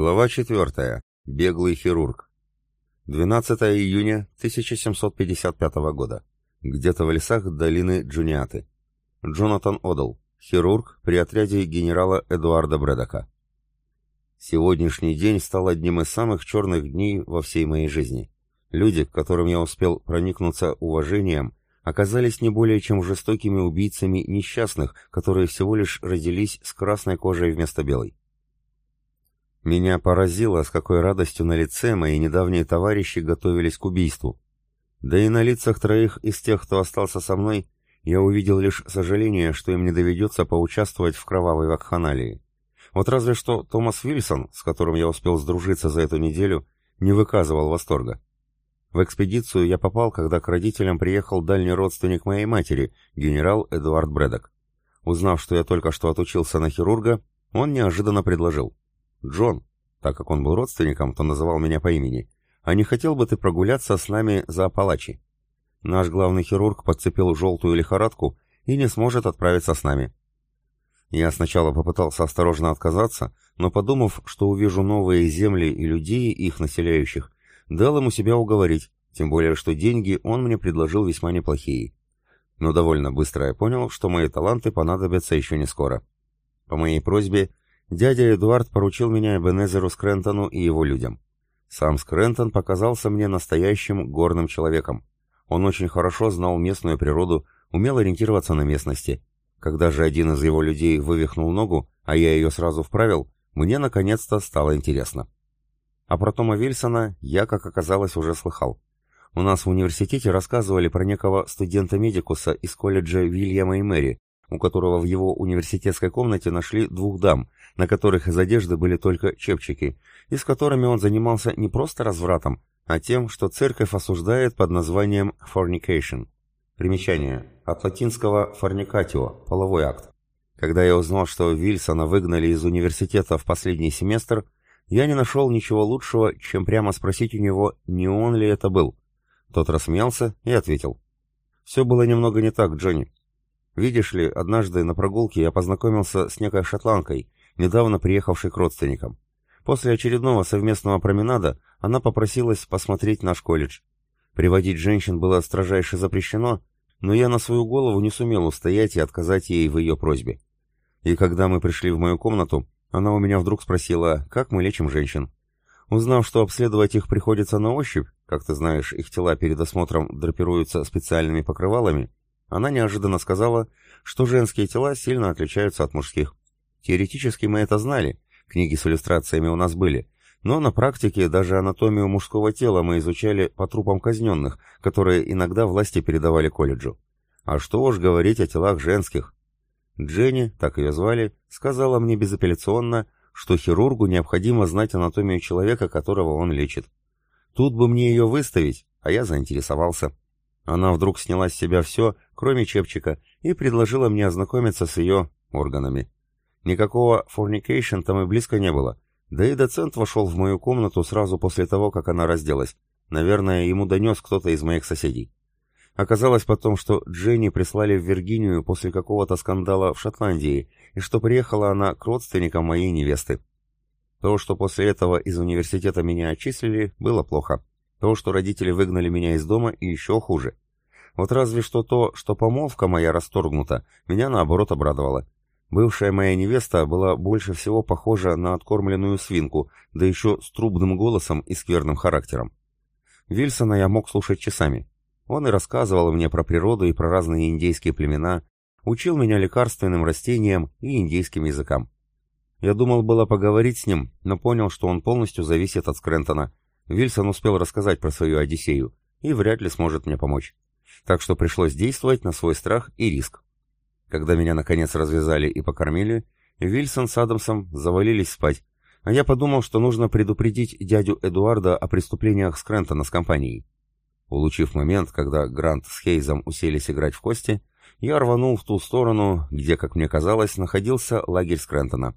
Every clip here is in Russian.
Глава 4. Беглый хирург. 12 июня 1755 года. Где-то в лесах долины Джуниаты. Джонатан Одл, хирург при отряде генерала Эдуарда Брэдока. Сегодняшний день стал одним из самых черных дней во всей моей жизни. Люди, к которым я успел проникнуться уважением, оказались не более чем жестокими убийцами несчастных, которые всего лишь родились с красной кожей вместо белой. Меня поразило, с какой радостью на лице мои недавние товарищи готовились к убийству. Да и на лицах троих из тех, кто остался со мной, я увидел лишь сожаление, что им не доведется поучаствовать в кровавой вакханалии. Вот разве что Томас Вильсон, с которым я успел сдружиться за эту неделю, не выказывал восторга. В экспедицию я попал, когда к родителям приехал дальний родственник моей матери, генерал Эдуард Брэдок. Узнав, что я только что отучился на хирурга, он неожиданно предложил. «Джон, так как он был родственником, то называл меня по имени, а не хотел бы ты прогуляться с нами за Апалачи? Наш главный хирург подцепил желтую лихорадку и не сможет отправиться с нами». Я сначала попытался осторожно отказаться, но подумав, что увижу новые земли и людей, их населяющих, дал ему себя уговорить, тем более, что деньги он мне предложил весьма неплохие. Но довольно быстро я понял, что мои таланты понадобятся еще не скоро. По моей просьбе Дядя Эдуард поручил меня Эбенезеру Скрентону и его людям. Сам Скрентон показался мне настоящим горным человеком. Он очень хорошо знал местную природу, умел ориентироваться на местности. Когда же один из его людей вывихнул ногу, а я ее сразу вправил, мне наконец-то стало интересно. А про Тома Вильсона я, как оказалось, уже слыхал. У нас в университете рассказывали про некого студента-медикуса из колледжа Вильяма и Мэри, у которого в его университетской комнате нашли двух дам, на которых из одежды были только чепчики, и с которыми он занимался не просто развратом, а тем, что церковь осуждает под названием fornication. Примечание. От латинского fornicatio – половой акт. Когда я узнал, что Вильсона выгнали из университета в последний семестр, я не нашел ничего лучшего, чем прямо спросить у него, не он ли это был. Тот рассмеялся и ответил. «Все было немного не так, Джонни. Видишь ли, однажды на прогулке я познакомился с некой шотландкой, недавно приехавшей к родственникам. После очередного совместного променада она попросилась посмотреть наш колледж. Приводить женщин было строжайше запрещено, но я на свою голову не сумел устоять и отказать ей в ее просьбе. И когда мы пришли в мою комнату, она у меня вдруг спросила, как мы лечим женщин. Узнав, что обследовать их приходится на ощупь, как ты знаешь, их тела перед осмотром драпируются специальными покрывалами, она неожиданно сказала, что женские тела сильно отличаются от мужских. Теоретически мы это знали, книги с иллюстрациями у нас были, но на практике даже анатомию мужского тела мы изучали по трупам казненных, которые иногда власти передавали колледжу. А что уж говорить о телах женских. Дженни, так ее звали, сказала мне безапелляционно, что хирургу необходимо знать анатомию человека, которого он лечит. Тут бы мне ее выставить, а я заинтересовался. Она вдруг сняла с себя все, кроме чепчика, и предложила мне ознакомиться с ее органами. Никакого fornication там и близко не было. Да и доцент вошел в мою комнату сразу после того, как она разделась. Наверное, ему донес кто-то из моих соседей. Оказалось потом, что Дженни прислали в Виргинию после какого-то скандала в Шотландии, и что приехала она к родственникам моей невесты. То, что после этого из университета меня отчислили, было плохо. То, что родители выгнали меня из дома, и еще хуже. Вот разве что то, что помолвка моя расторгнута, меня наоборот обрадовало. Бывшая моя невеста была больше всего похожа на откормленную свинку, да еще с трубным голосом и скверным характером. Вильсона я мог слушать часами. Он и рассказывал мне про природу и про разные индейские племена, учил меня лекарственным растениям и индейским языкам. Я думал было поговорить с ним, но понял, что он полностью зависит от Скрентона, Вильсон успел рассказать про свою Одиссею и вряд ли сможет мне помочь. Так что пришлось действовать на свой страх и риск. Когда меня наконец развязали и покормили, Вильсон с Адамсом завалились спать, а я подумал, что нужно предупредить дядю Эдуарда о преступлениях Скрентона с компанией. Улучив момент, когда Грант с Хейзом уселись играть в кости, я рванул в ту сторону, где, как мне казалось, находился лагерь Скрентона.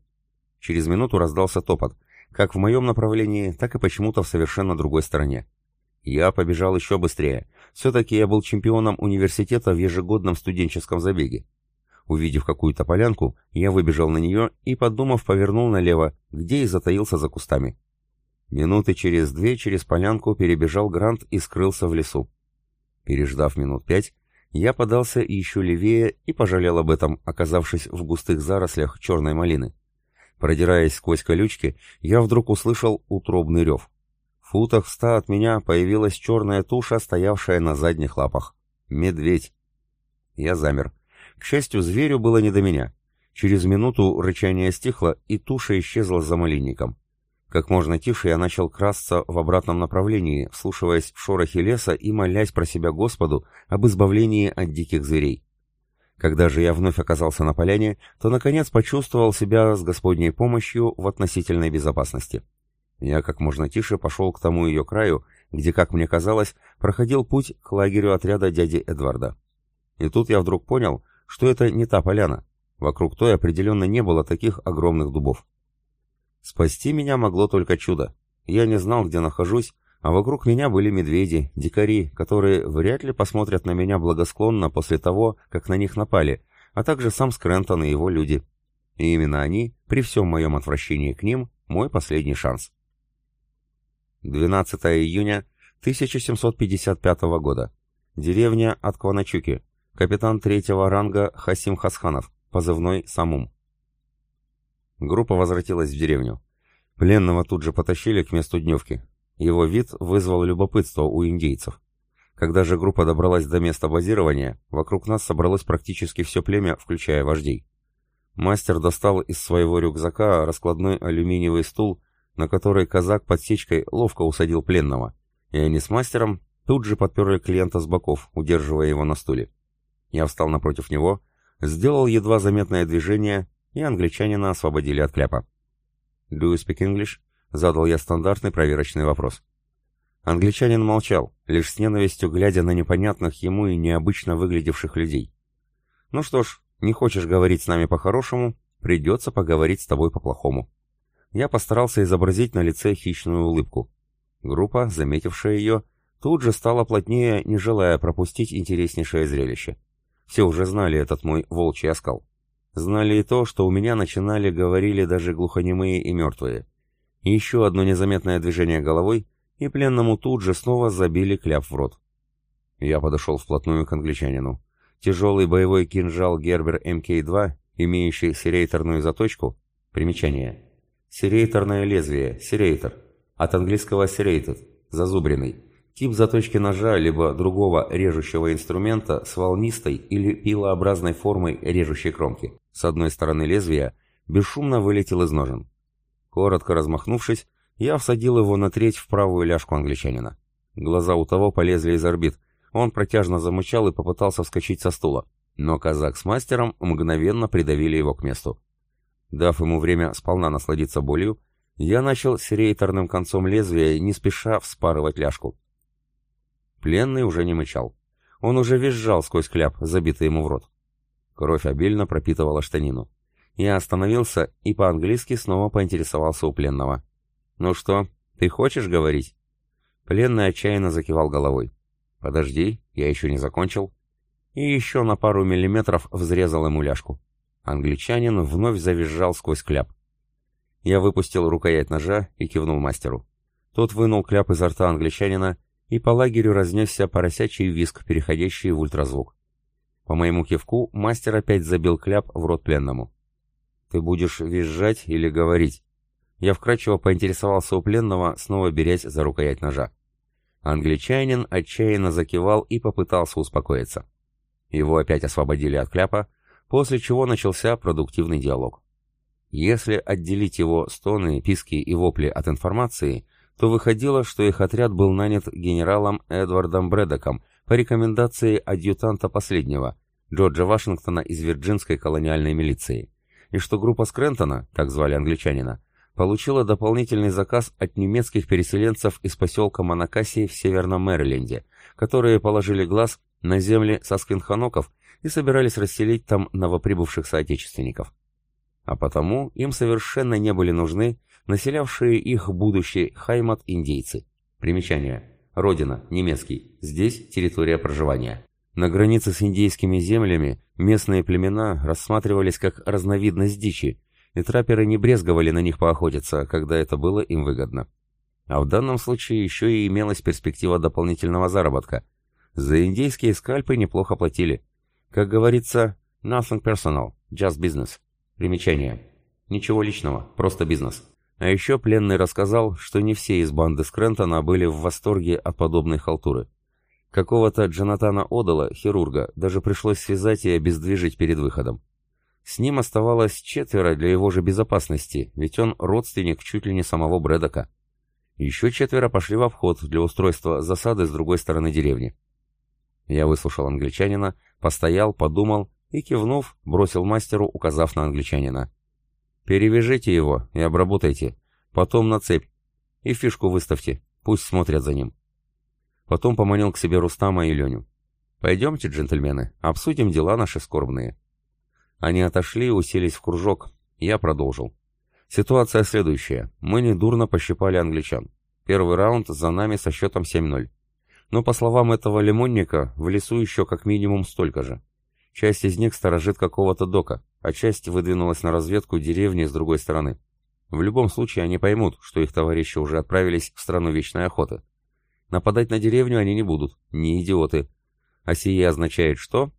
Через минуту раздался топот — как в моем направлении, так и почему-то в совершенно другой стороне. Я побежал еще быстрее. Все-таки я был чемпионом университета в ежегодном студенческом забеге. Увидев какую-то полянку, я выбежал на нее и, подумав, повернул налево, где и затаился за кустами. Минуты через две через полянку перебежал Грант и скрылся в лесу. Переждав минут пять, я подался еще левее и пожалел об этом, оказавшись в густых зарослях черной малины. Продираясь сквозь колючки, я вдруг услышал утробный рев. В футах ста от меня появилась черная туша, стоявшая на задних лапах. Медведь. Я замер. К счастью, зверю было не до меня. Через минуту рычание стихло, и туша исчезла за малинником. Как можно тише я начал красться в обратном направлении, вслушиваясь в шорохи леса и молясь про себя Господу об избавлении от диких зверей. Когда же я вновь оказался на поляне, то наконец почувствовал себя с Господней помощью в относительной безопасности. Я как можно тише пошел к тому ее краю, где, как мне казалось, проходил путь к лагерю отряда дяди Эдварда. И тут я вдруг понял, что это не та поляна. Вокруг той определенно не было таких огромных дубов. Спасти меня могло только чудо. Я не знал, где нахожусь, а вокруг меня были медведи, дикари, которые вряд ли посмотрят на меня благосклонно после того, как на них напали, а также сам Скрентон и его люди. И именно они, при всем моем отвращении к ним, мой последний шанс. 12 июня 1755 года. Деревня Аткваначуки. Капитан третьего ранга Хасим Хасханов, позывной Самум. Группа возвратилась в деревню. Пленного тут же потащили к месту дневки. Его вид вызвал любопытство у индейцев. Когда же группа добралась до места базирования, вокруг нас собралось практически все племя, включая вождей. Мастер достал из своего рюкзака раскладной алюминиевый стул, на который казак подсечкой ловко усадил пленного, и они с мастером тут же подперли клиента с боков, удерживая его на стуле. Я встал напротив него, сделал едва заметное движение, и англичанина освободили от кляпа. «Do you speak English?» — задал я стандартный проверочный вопрос. Англичанин молчал, лишь с ненавистью глядя на непонятных ему и необычно выглядевших людей. «Ну что ж, не хочешь говорить с нами по-хорошему, придется поговорить с тобой по-плохому». Я постарался изобразить на лице хищную улыбку. Группа, заметившая ее, тут же стала плотнее, не желая пропустить интереснейшее зрелище. Все уже знали этот мой волчий оскал. Знали и то, что у меня начинали говорили даже глухонемые и мертвые. Еще одно незаметное движение головой, и пленному тут же снова забили кляп в рот. Я подошел вплотную к англичанину. Тяжелый боевой кинжал Гербер МК-2, имеющий серейторную заточку, примечание. Серейторное лезвие, серейтор, от английского serrated, зазубренный, Тип заточки ножа либо другого режущего инструмента с волнистой или пилообразной формой режущей кромки. С одной стороны лезвия бесшумно вылетел из ножен. Коротко размахнувшись, я всадил его на треть в правую ляжку англичанина. Глаза у того полезли из орбит. Он протяжно замычал и попытался вскочить со стула. Но казак с мастером мгновенно придавили его к месту. Дав ему время сполна насладиться болью, я начал серейторным концом лезвия не спеша вспарывать ляжку. Пленный уже не мычал. Он уже визжал сквозь кляп, забитый ему в рот. Кровь обильно пропитывала штанину. Я остановился и по-английски снова поинтересовался у пленного. «Ну что, ты хочешь говорить?» Пленный отчаянно закивал головой. «Подожди, я еще не закончил». И еще на пару миллиметров взрезал ему ляжку. Англичанин вновь завизжал сквозь кляп. Я выпустил рукоять ножа и кивнул мастеру. Тот вынул кляп изо рта англичанина и по лагерю разнесся поросячий виск, переходящий в ультразвук. По моему кивку мастер опять забил кляп в рот пленному. «Ты будешь визжать или говорить?» Я вкратчиво поинтересовался у пленного, снова берясь за рукоять ножа. Англичанин отчаянно закивал и попытался успокоиться. Его опять освободили от кляпа, после чего начался продуктивный диалог. Если отделить его стоны, писки и вопли от информации, то выходило, что их отряд был нанят генералом Эдвардом Брэдоком по рекомендации адъютанта последнего, Джорджа Вашингтона из Вирджинской колониальной милиции, и что группа Скрентона, так звали англичанина, получила дополнительный заказ от немецких переселенцев из поселка Монакаси в Северном Мэриленде, которые положили глаз на земли сосквинханоков и собирались расселить там новоприбывших соотечественников. А потому им совершенно не были нужны населявшие их будущий Хаймат индейцы. Примечание. Родина, немецкий. Здесь территория проживания. На границе с индейскими землями местные племена рассматривались как разновидность дичи, и трапперы не брезговали на них поохотиться, когда это было им выгодно. А в данном случае еще и имелась перспектива дополнительного заработка. За индейские скальпы неплохо платили. Как говорится, nothing personal, just business. Примечание. Ничего личного, просто бизнес. А еще пленный рассказал, что не все из банды Скрентона были в восторге от подобной халтуры. Какого-то Джонатана Одала, хирурга, даже пришлось связать и обездвижить перед выходом. С ним оставалось четверо для его же безопасности, ведь он родственник чуть ли не самого Брэдока. Еще четверо пошли в обход для устройства засады с другой стороны деревни. Я выслушал англичанина, постоял, подумал и, кивнув, бросил мастеру, указав на англичанина. «Перевяжите его и обработайте, потом на цепь, и фишку выставьте, пусть смотрят за ним». Потом поманил к себе Рустама и Леню. «Пойдемте, джентльмены, обсудим дела наши скорбные». Они отошли и уселись в кружок. Я продолжил. Ситуация следующая. Мы недурно пощипали англичан. Первый раунд за нами со счетом 7-0. Но, по словам этого лимонника, в лесу еще как минимум столько же. Часть из них сторожит какого-то дока, а часть выдвинулась на разведку деревни с другой стороны. В любом случае они поймут, что их товарищи уже отправились в страну вечной охоты. Нападать на деревню они не будут, не идиоты. А сие означает что?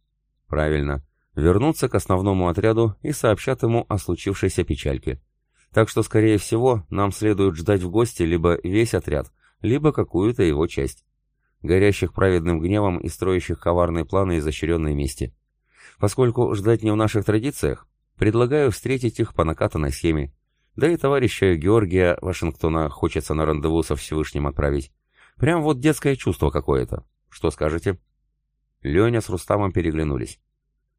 Правильно. Вернуться к основному отряду и сообщат ему о случившейся печальке. Так что, скорее всего, нам следует ждать в гости либо весь отряд, либо какую-то его часть. Горящих праведным гневом и строящих коварные планы изощренной мести. Поскольку ждать не в наших традициях, предлагаю встретить их по накатанной схеме. Да и товарища Георгия Вашингтона хочется на рандеву со Всевышним отправить. Прям вот детское чувство какое-то. Что скажете?» Леня с Рустамом переглянулись.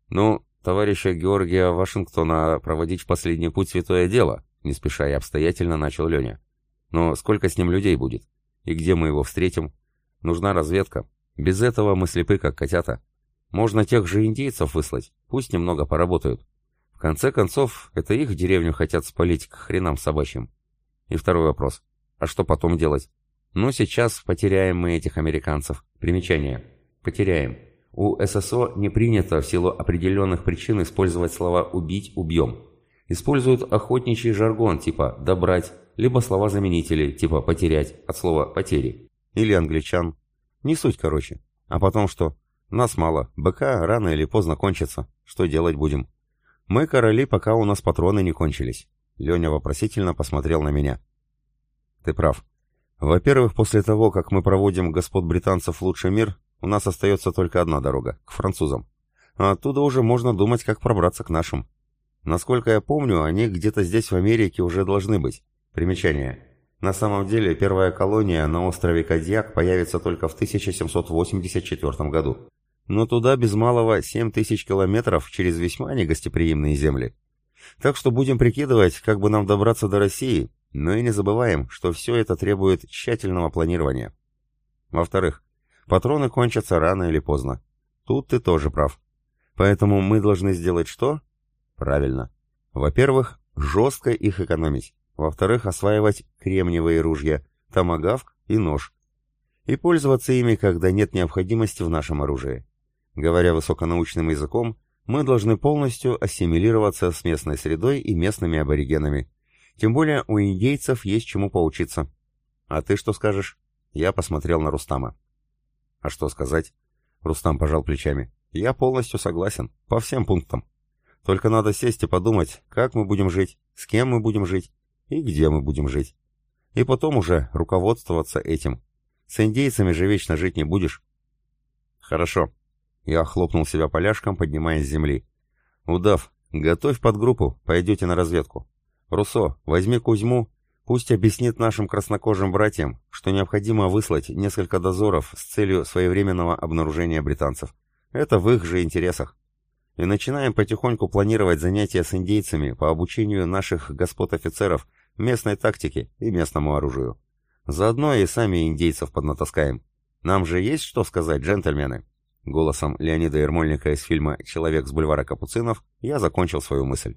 «Ну, товарища Георгия Вашингтона проводить в последний путь святое дело», не спеша и обстоятельно начал Леня. «Но сколько с ним людей будет? И где мы его встретим? Нужна разведка. Без этого мы слепы, как котята. Можно тех же индейцев выслать, пусть немного поработают. В конце концов, это их деревню хотят спалить к хренам собачьим. И второй вопрос. А что потом делать? Но сейчас потеряем мы этих американцев. Примечание. Потеряем. У ССО не принято в силу определенных причин использовать слова «убить», «убьем». Используют охотничий жаргон типа «добрать», либо слова-заменители типа «потерять» от слова «потери». Или англичан. Не суть, короче. А потом что? Нас мало. БК рано или поздно кончится. Что делать будем? Мы короли, пока у нас патроны не кончились. Леня вопросительно посмотрел на меня. Ты прав. Во-первых, после того, как мы проводим господ британцев лучший мир, у нас остается только одна дорога — к французам. А оттуда уже можно думать, как пробраться к нашим. Насколько я помню, они где-то здесь в Америке уже должны быть. Примечание. На самом деле, первая колония на острове Кадьяк появится только в 1784 году. Но туда без малого 7 тысяч километров через весьма негостеприимные земли. Так что будем прикидывать, как бы нам добраться до России, но и не забываем, что все это требует тщательного планирования. Во-вторых, патроны кончатся рано или поздно. Тут ты тоже прав. Поэтому мы должны сделать что? Правильно. Во-первых, жестко их экономить. Во-вторых, осваивать кремниевые ружья, томагавк и нож. И пользоваться ими, когда нет необходимости в нашем оружии. Говоря высоконаучным языком, мы должны полностью ассимилироваться с местной средой и местными аборигенами, тем более у индейцев есть чему поучиться. А ты что скажешь? Я посмотрел на Рустама. А что сказать? Рустам пожал плечами. Я полностью согласен, по всем пунктам. Только надо сесть и подумать, как мы будем жить, с кем мы будем жить и где мы будем жить. И потом уже руководствоваться этим. С индейцами же вечно жить не будешь. Хорошо. Я хлопнул себя поляшком, поднимаясь с земли. Удав, готовь подгруппу, пойдете на разведку. «Руссо, возьми Кузьму, пусть объяснит нашим краснокожим братьям, что необходимо выслать несколько дозоров с целью своевременного обнаружения британцев. Это в их же интересах. И начинаем потихоньку планировать занятия с индейцами по обучению наших господ-офицеров местной тактике и местному оружию. Заодно и сами индейцев поднатаскаем. Нам же есть что сказать, джентльмены?» Голосом Леонида Ермольника из фильма «Человек с бульвара Капуцинов» я закончил свою мысль.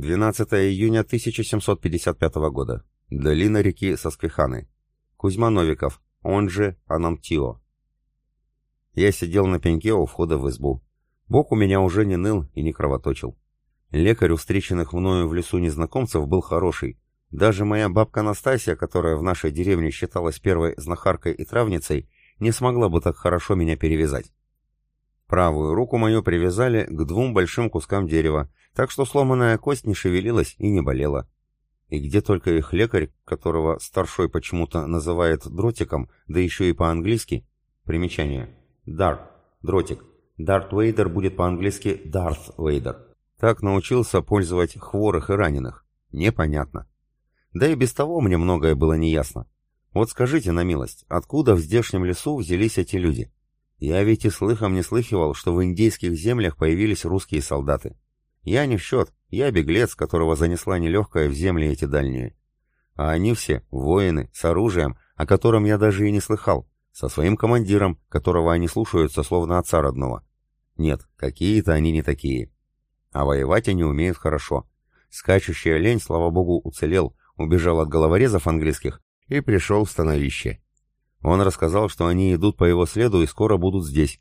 12 июня 1755 года. Долина реки Сосквиханы. Кузьма Новиков, он же Анамтио. Я сидел на пеньке у входа в избу. Бок у меня уже не ныл и не кровоточил. Лекарь у встреченных мною в лесу незнакомцев был хороший. Даже моя бабка Настасья, которая в нашей деревне считалась первой знахаркой и травницей, не смогла бы так хорошо меня перевязать. Правую руку мою привязали к двум большим кускам дерева, так что сломанная кость не шевелилась и не болела. И где только их лекарь, которого старшой почему-то называет дротиком, да еще и по-английски. Примечание. Дарт. Дротик. Дарт Вейдер будет по-английски Дарт Вейдер. Так научился пользовать хворых и раненых. Непонятно. Да и без того мне многое было неясно. Вот скажите на милость, откуда в здешнем лесу взялись эти люди? Я ведь и слыхом не слыхивал, что в индейских землях появились русские солдаты. Я не в счет, я беглец, которого занесла нелегкая в земли эти дальние. А они все воины, с оружием, о котором я даже и не слыхал, со своим командиром, которого они слушаются словно отца родного. Нет, какие-то они не такие. А воевать они умеют хорошо. Скачущий олень, слава богу, уцелел, убежал от головорезов английских и пришел в становище. Он рассказал, что они идут по его следу и скоро будут здесь.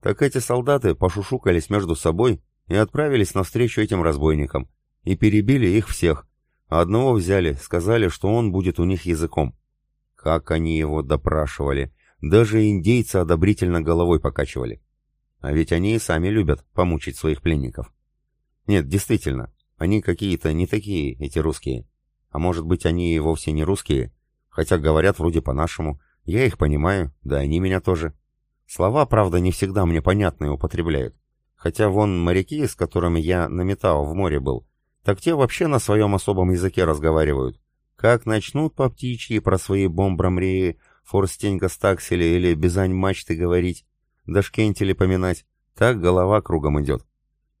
Так эти солдаты пошушукались между собой и отправились навстречу этим разбойникам, и перебили их всех, одного взяли, сказали, что он будет у них языком. Как они его допрашивали, даже индейцы одобрительно головой покачивали. А ведь они и сами любят помучить своих пленников. Нет, действительно, они какие-то не такие, эти русские. А может быть, они и вовсе не русские, хотя говорят вроде по-нашему. Я их понимаю, да они меня тоже. Слова, правда, не всегда мне понятные употребляют. Хотя вон моряки, с которыми я на металл в море был, так те вообще на своем особом языке разговаривают. Как начнут по птичьи про свои бомбрамреи, форстенька стаксели или бизань мачты говорить, да шкентели поминать, так голова кругом идет.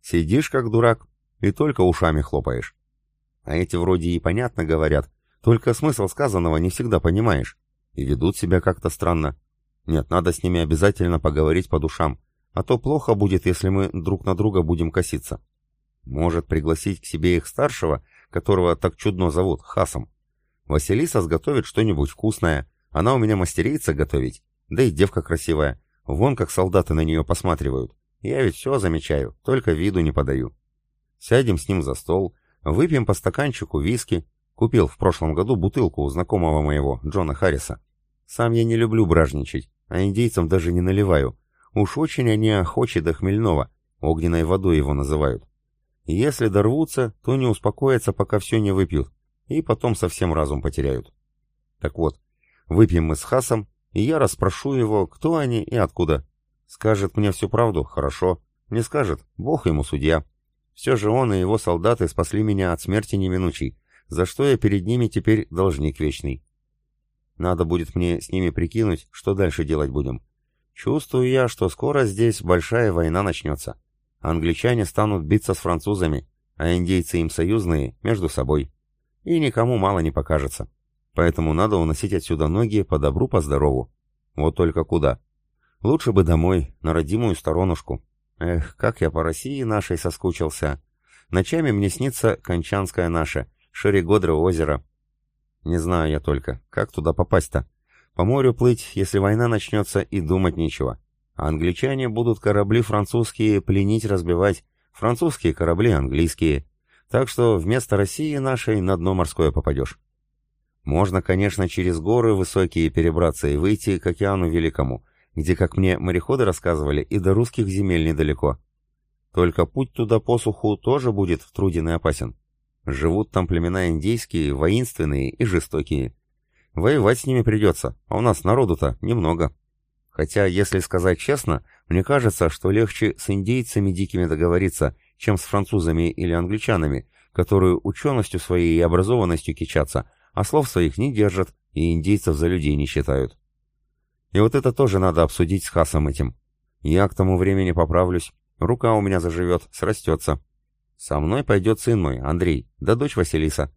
Сидишь как дурак и только ушами хлопаешь. А эти вроде и понятно говорят, только смысл сказанного не всегда понимаешь. И ведут себя как-то странно. Нет, надо с ними обязательно поговорить по душам а то плохо будет, если мы друг на друга будем коситься. Может пригласить к себе их старшего, которого так чудно зовут, Хасом. Василиса сготовит что-нибудь вкусное, она у меня мастерица готовить, да и девка красивая, вон как солдаты на нее посматривают. Я ведь все замечаю, только виду не подаю. Сядем с ним за стол, выпьем по стаканчику виски, купил в прошлом году бутылку у знакомого моего, Джона Харриса. Сам я не люблю бражничать, а индейцам даже не наливаю, Уж очень они охочи до хмельного, огненной водой его называют. Если дорвутся, то не успокоятся, пока все не выпьют, и потом совсем разум потеряют. Так вот, выпьем мы с Хасом, и я расспрошу его, кто они и откуда. Скажет мне всю правду, хорошо. Не скажет, бог ему судья. Все же он и его солдаты спасли меня от смерти неминучей, за что я перед ними теперь должник вечный. Надо будет мне с ними прикинуть, что дальше делать будем. Чувствую я, что скоро здесь большая война начнется. Англичане станут биться с французами, а индейцы им союзные между собой. И никому мало не покажется. Поэтому надо уносить отсюда ноги по добру, по здорову. Вот только куда? Лучше бы домой, на родимую сторонушку. Эх, как я по России нашей соскучился. Ночами мне снится Кончанское наше, Шерегодро озеро. Не знаю я только, как туда попасть-то. По морю плыть, если война начнется, и думать нечего. А англичане будут корабли французские пленить, разбивать, французские корабли английские. Так что вместо России нашей на дно морское попадешь. Можно, конечно, через горы высокие перебраться и выйти к океану Великому, где, как мне мореходы рассказывали, и до русских земель недалеко. Только путь туда по суху тоже будет труден и опасен. Живут там племена индейские, воинственные и жестокие. Воевать с ними придется, а у нас народу-то немного. Хотя, если сказать честно, мне кажется, что легче с индейцами дикими договориться, чем с французами или англичанами, которые ученостью своей и образованностью кичатся, а слов своих не держат и индейцев за людей не считают. И вот это тоже надо обсудить с Хасом этим. Я к тому времени поправлюсь, рука у меня заживет, срастется. Со мной пойдет сын мой, Андрей, да дочь Василиса.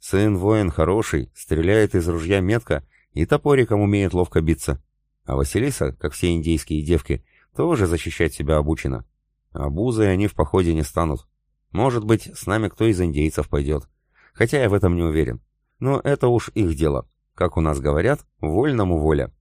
Сын воин хороший, стреляет из ружья метко и топориком умеет ловко биться. А Василиса, как все индейские девки, тоже защищать себя обучена. Обузой они в походе не станут. Может быть, с нами кто из индейцев пойдет. Хотя я в этом не уверен. Но это уж их дело. Как у нас говорят, вольному воля.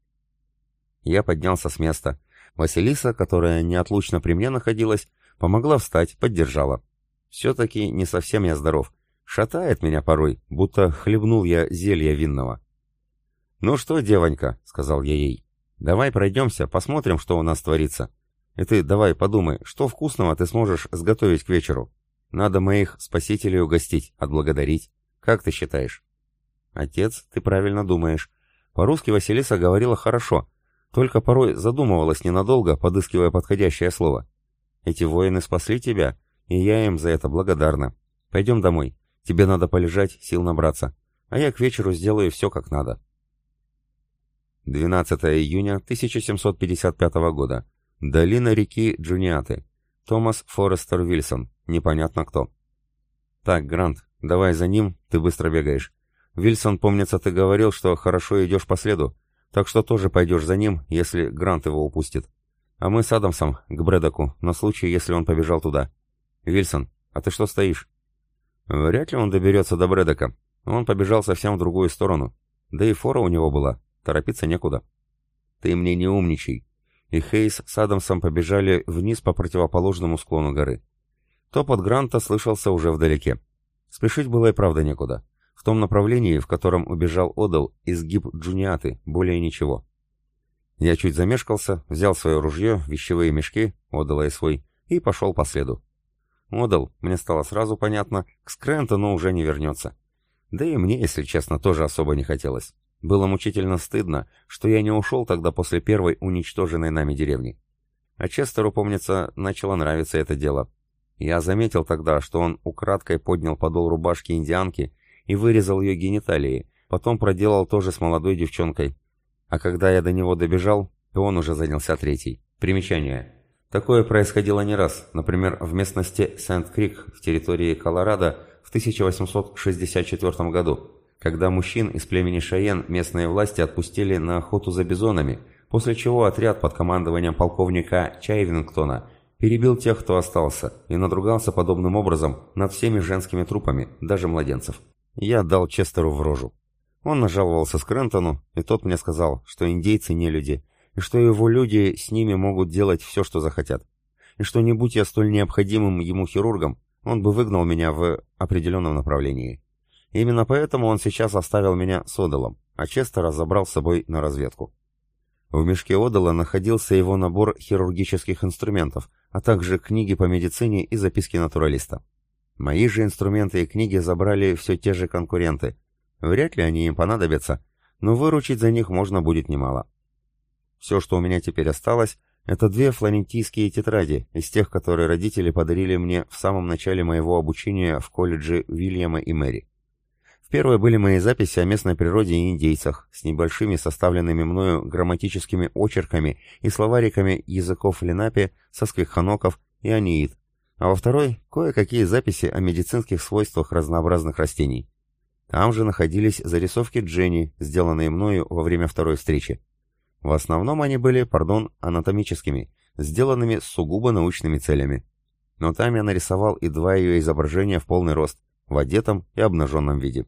Я поднялся с места. Василиса, которая неотлучно при мне находилась, помогла встать, поддержала. Все-таки не совсем я здоров. Шатает меня порой, будто хлебнул я зелья винного. «Ну что, девонька», — сказал я ей, — «давай пройдемся, посмотрим, что у нас творится. И ты давай подумай, что вкусного ты сможешь сготовить к вечеру. Надо моих спасителей угостить, отблагодарить. Как ты считаешь?» «Отец, ты правильно думаешь. По-русски Василиса говорила хорошо, только порой задумывалась ненадолго, подыскивая подходящее слово. Эти воины спасли тебя, и я им за это благодарна. Пойдем домой. Тебе надо полежать, сил набраться. А я к вечеру сделаю все как надо. 12 июня 1755 года. Долина реки Джуниаты. Томас Форестер Вильсон. Непонятно кто. Так, Грант, давай за ним, ты быстро бегаешь. Вильсон, помнится, ты говорил, что хорошо идешь по следу, так что тоже пойдешь за ним, если Грант его упустит. А мы с Адамсом к Брэдоку, на случай, если он побежал туда. Вильсон, а ты что стоишь? Вряд ли он доберется до Брэдока. Он побежал совсем в другую сторону. Да и фора у него была, торопиться некуда. Ты мне не умничай. И Хейс с Адамсом побежали вниз по противоположному склону горы. Топот Гранта слышался уже вдалеке. Спешить было и правда некуда. В том направлении, в котором убежал Одал, изгиб Джуниаты, более ничего. Я чуть замешкался, взял свое ружье, вещевые мешки, Одала и свой, и пошел по следу. Одал, мне стало сразу понятно, к Скрентону уже не вернется. Да и мне, если честно, тоже особо не хотелось. Было мучительно стыдно, что я не ушел тогда после первой уничтоженной нами деревни. А Честеру, помнится, начало нравиться это дело. Я заметил тогда, что он украдкой поднял подол рубашки индианки и вырезал ее гениталии, потом проделал то же с молодой девчонкой. А когда я до него добежал, то он уже занялся третьей. Примечание. Такое происходило не раз, например, в местности Сент-Крик в территории Колорадо в 1864 году, когда мужчин из племени Шайен местные власти отпустили на охоту за бизонами, после чего отряд под командованием полковника Чайвингтона перебил тех, кто остался, и надругался подобным образом над всеми женскими трупами, даже младенцев. Я дал Честеру в рожу. Он нажаловался Скрентону, и тот мне сказал, что индейцы не люди, и что его люди с ними могут делать все, что захотят. И что не будь я столь необходимым ему хирургом, он бы выгнал меня в определенном направлении. Именно поэтому он сейчас оставил меня с Одалом, а Честера забрал с собой на разведку. В мешке Одала находился его набор хирургических инструментов, а также книги по медицине и записки натуралиста. Мои же инструменты и книги забрали все те же конкуренты. Вряд ли они им понадобятся, но выручить за них можно будет немало. Все, что у меня теперь осталось, это две флорентийские тетради, из тех, которые родители подарили мне в самом начале моего обучения в колледже Уильяма и Мэри. В первой были мои записи о местной природе и индейцах, с небольшими составленными мною грамматическими очерками и словариками языков Ленапи, Сосквиханоков и Аниит, а во второй — кое-какие записи о медицинских свойствах разнообразных растений. Там же находились зарисовки Дженни, сделанные мною во время второй встречи. В основном они были, пардон, анатомическими, сделанными с сугубо научными целями. Но там я нарисовал и два ее изображения в полный рост, в одетом и обнаженном виде.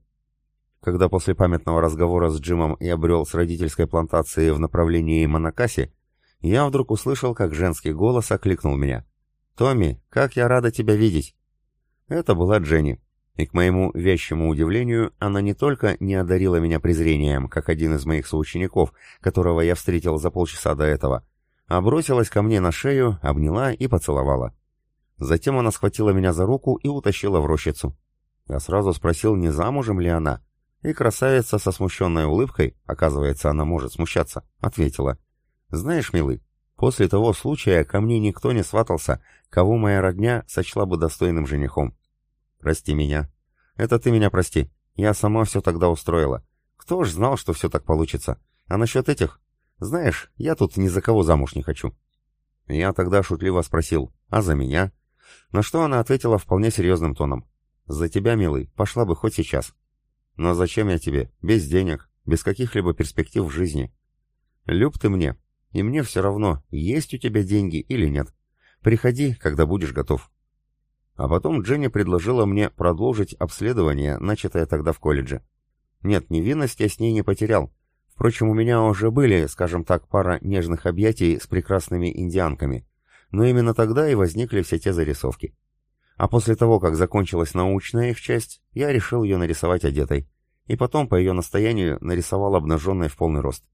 Когда после памятного разговора с Джимом я брел с родительской плантации в направлении Монакаси, я вдруг услышал, как женский голос окликнул меня. «Томми, как я рада тебя видеть!» Это была Дженни, и к моему вещему удивлению, она не только не одарила меня презрением, как один из моих соучеников, которого я встретил за полчаса до этого, а бросилась ко мне на шею, обняла и поцеловала. Затем она схватила меня за руку и утащила в рощицу. Я сразу спросил, не замужем ли она, и красавица со смущенной улыбкой, оказывается, она может смущаться, ответила. «Знаешь, милый, После того случая ко мне никто не сватался, кого моя родня сочла бы достойным женихом. Прости меня. Это ты меня прости. Я сама все тогда устроила. Кто ж знал, что все так получится? А насчет этих? Знаешь, я тут ни за кого замуж не хочу. Я тогда шутливо спросил, а за меня? На что она ответила вполне серьезным тоном. За тебя, милый, пошла бы хоть сейчас. Но зачем я тебе? Без денег, без каких-либо перспектив в жизни. Люб ты мне, и мне все равно, есть у тебя деньги или нет. Приходи, когда будешь готов. А потом Дженни предложила мне продолжить обследование, начатое тогда в колледже. Нет, невинность я с ней не потерял. Впрочем, у меня уже были, скажем так, пара нежных объятий с прекрасными индианками, но именно тогда и возникли все те зарисовки. А после того, как закончилась научная их часть, я решил ее нарисовать одетой, и потом по ее настоянию нарисовал обнаженной в полный рост.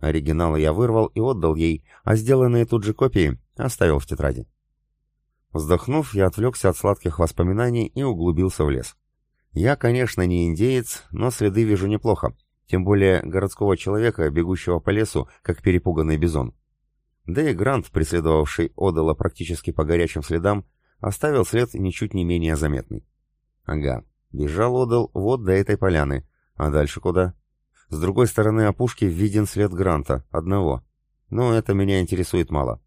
Оригиналы я вырвал и отдал ей, а сделанные тут же копии оставил в тетради. Вздохнув, я отвлекся от сладких воспоминаний и углубился в лес. Я, конечно, не индеец, но следы вижу неплохо, тем более городского человека, бегущего по лесу, как перепуганный бизон. Да и Грант, преследовавший Одала практически по горячим следам, оставил след ничуть не менее заметный. Ага, бежал Одал вот до этой поляны, а дальше куда? С другой стороны опушки виден след Гранта, одного. Но это меня интересует мало.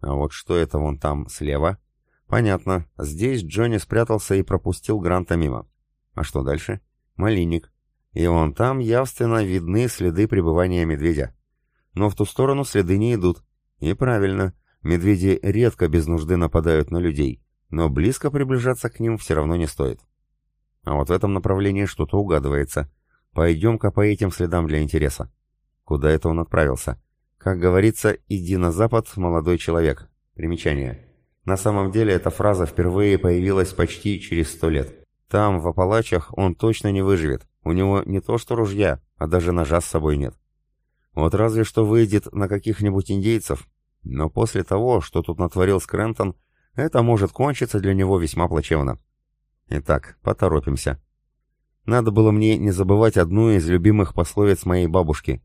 А вот что это вон там, слева? Понятно, здесь Джонни спрятался и пропустил Гранта мимо. А что дальше? Малинник. И вон там явственно видны следы пребывания медведя. Но в ту сторону следы не идут. И правильно, медведи редко без нужды нападают на людей, но близко приближаться к ним все равно не стоит. А вот в этом направлении что-то угадывается. Пойдем-ка по этим следам для интереса. Куда это он отправился? Как говорится, иди на запад, молодой человек. Примечание. На самом деле эта фраза впервые появилась почти через сто лет. Там, в Апалачах, он точно не выживет. У него не то что ружья, а даже ножа с собой нет. Вот разве что выйдет на каких-нибудь индейцев. Но после того, что тут натворил Скрентон, это может кончиться для него весьма плачевно. Итак, поторопимся. Надо было мне не забывать одну из любимых пословиц моей бабушки.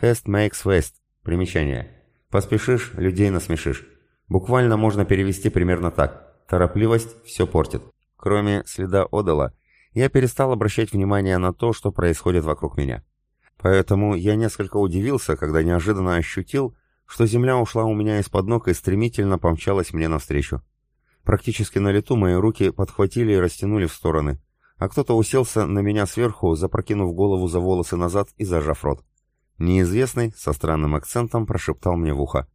«Haste makes waste». Примечание. «Поспешишь, людей насмешишь». Буквально можно перевести примерно так. «Торопливость все портит». Кроме следа Одала, я перестал обращать внимание на то, что происходит вокруг меня. Поэтому я несколько удивился, когда неожиданно ощутил, что земля ушла у меня из-под ног и стремительно помчалась мне навстречу. Практически на лету мои руки подхватили и растянули в стороны, а кто-то уселся на меня сверху, запрокинув голову за волосы назад и зажав рот. Неизвестный, со странным акцентом, прошептал мне в ухо.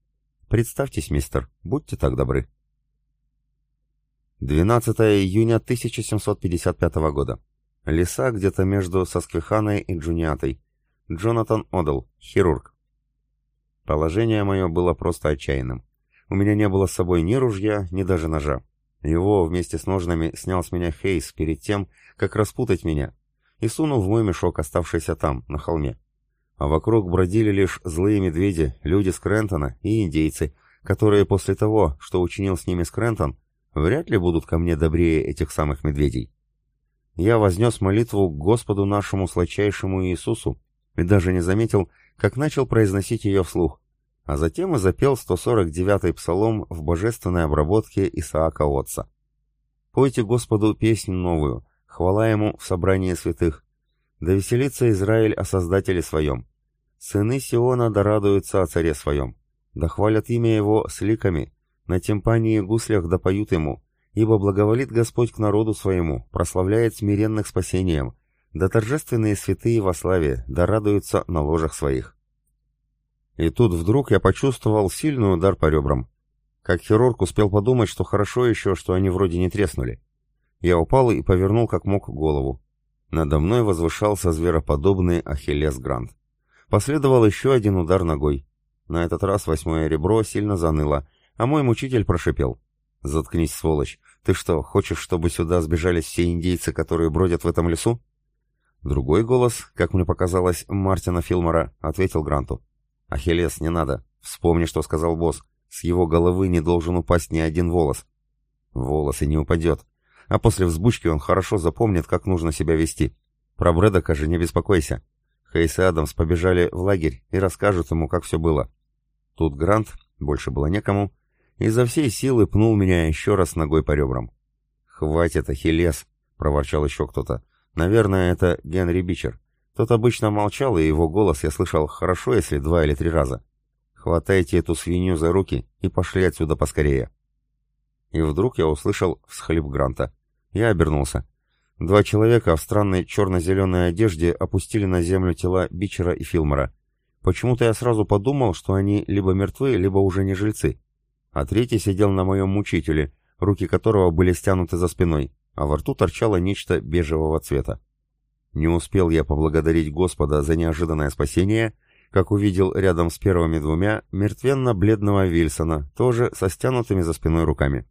«Представьтесь, мистер, будьте так добры». 12 июня 1755 года. Леса где-то между Сосквиханой и Джуниатой. Джонатан Одел, хирург. Положение мое было просто отчаянным. У меня не было с собой ни ружья, ни даже ножа. Его вместе с ножнами снял с меня Хейс перед тем, как распутать меня, и сунул в мой мешок, оставшийся там, на холме. А вокруг бродили лишь злые медведи, люди Скрентона и индейцы, которые после того, что учинил с ними Скрентон, вряд ли будут ко мне добрее этих самых медведей. Я вознес молитву к Господу нашему сладчайшему Иисусу и даже не заметил, как начал произносить ее вслух, а затем и запел 149-й псалом в божественной обработке Исаака Отца. «Пойте Господу песнь новую, хвала Ему в собрании святых. Да веселится Израиль о Создателе своем. Сыны Сиона да радуются о Царе своем. Да хвалят имя Его с ликами, на тимпании гуслях да поют ему, ибо благоволит Господь к народу своему, прославляет смиренных спасением, да торжественные святые во славе, да радуются на ложах своих. И тут вдруг я почувствовал сильный удар по ребрам. Как хирург успел подумать, что хорошо еще, что они вроде не треснули. Я упал и повернул как мог голову. Надо мной возвышался звероподобный Ахиллес Грант. Последовал еще один удар ногой. На этот раз восьмое ребро сильно заныло, а мой мучитель прошипел. «Заткнись, сволочь! Ты что, хочешь, чтобы сюда сбежались все индейцы, которые бродят в этом лесу?» Другой голос, как мне показалось, Мартина Филмора, ответил Гранту. «Ахиллес, не надо. Вспомни, что сказал босс. С его головы не должен упасть ни один волос». «Волос и не упадет. А после взбучки он хорошо запомнит, как нужно себя вести. Про Брэдока же не беспокойся. Хейс и Адамс побежали в лагерь и расскажут ему, как все было». Тут Грант, больше было некому, изо всей силы пнул меня еще раз ногой по ребрам. «Хватит, Ахиллес!» — проворчал еще кто-то. «Наверное, это Генри Бичер. Тот обычно молчал, и его голос я слышал хорошо, если два или три раза. Хватайте эту свинью за руки и пошли отсюда поскорее». И вдруг я услышал всхлип Гранта. Я обернулся. Два человека в странной черно-зеленой одежде опустили на землю тела Бичера и Филмора. Почему-то я сразу подумал, что они либо мертвы, либо уже не жильцы а третий сидел на моем мучителе, руки которого были стянуты за спиной, а во рту торчало нечто бежевого цвета. Не успел я поблагодарить Господа за неожиданное спасение, как увидел рядом с первыми двумя мертвенно-бледного Вильсона, тоже со стянутыми за спиной руками.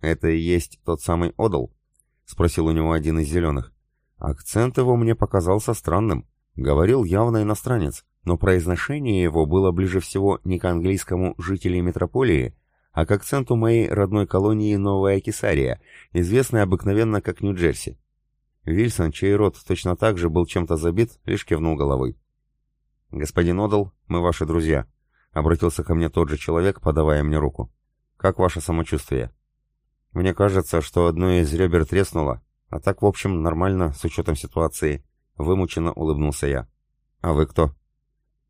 «Это и есть тот самый Одал?» — спросил у него один из зеленых. Акцент его мне показался странным. Говорил явно иностранец, но произношение его было ближе всего не к английскому жителей метрополии, а к акценту моей родной колонии Новая Кесария, известной обыкновенно как Нью-Джерси. Вильсон, чей рот точно так же был чем-то забит, лишь кивнул головой. «Господин Одал, мы ваши друзья», — обратился ко мне тот же человек, подавая мне руку. «Как ваше самочувствие?» «Мне кажется, что одно из ребер треснуло, а так, в общем, нормально, с учетом ситуации», — вымученно улыбнулся я. «А вы кто?»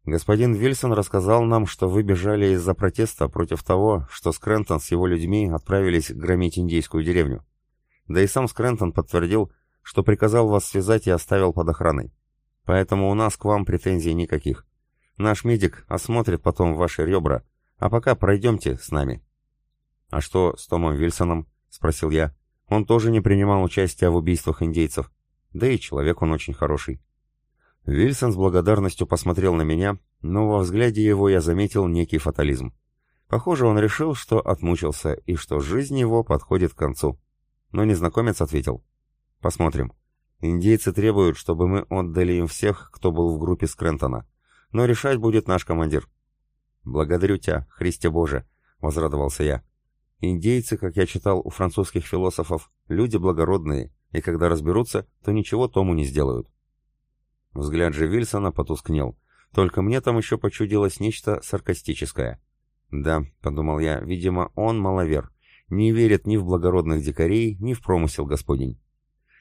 «Господин Вильсон рассказал нам, что вы бежали из-за протеста против того, что Скрентон с его людьми отправились громить индейскую деревню. Да и сам Скрентон подтвердил, что приказал вас связать и оставил под охраной. Поэтому у нас к вам претензий никаких. Наш медик осмотрит потом ваши ребра, а пока пройдемте с нами». «А что с Томом Вильсоном?» — спросил я. «Он тоже не принимал участия в убийствах индейцев. Да и человек он очень хороший». Вильсон с благодарностью посмотрел на меня, но во взгляде его я заметил некий фатализм. Похоже, он решил, что отмучился и что жизнь его подходит к концу. Но незнакомец ответил. Посмотрим. Индейцы требуют, чтобы мы отдали им всех, кто был в группе Скрентона. Но решать будет наш командир. Благодарю тебя, Христе Боже, возрадовался я. Индейцы, как я читал у французских философов, люди благородные, и когда разберутся, то ничего тому не сделают. Взгляд же Вильсона потускнел. Только мне там еще почудилось нечто саркастическое. «Да», — подумал я, — «видимо, он маловер. Не верит ни в благородных дикарей, ни в промысел господень.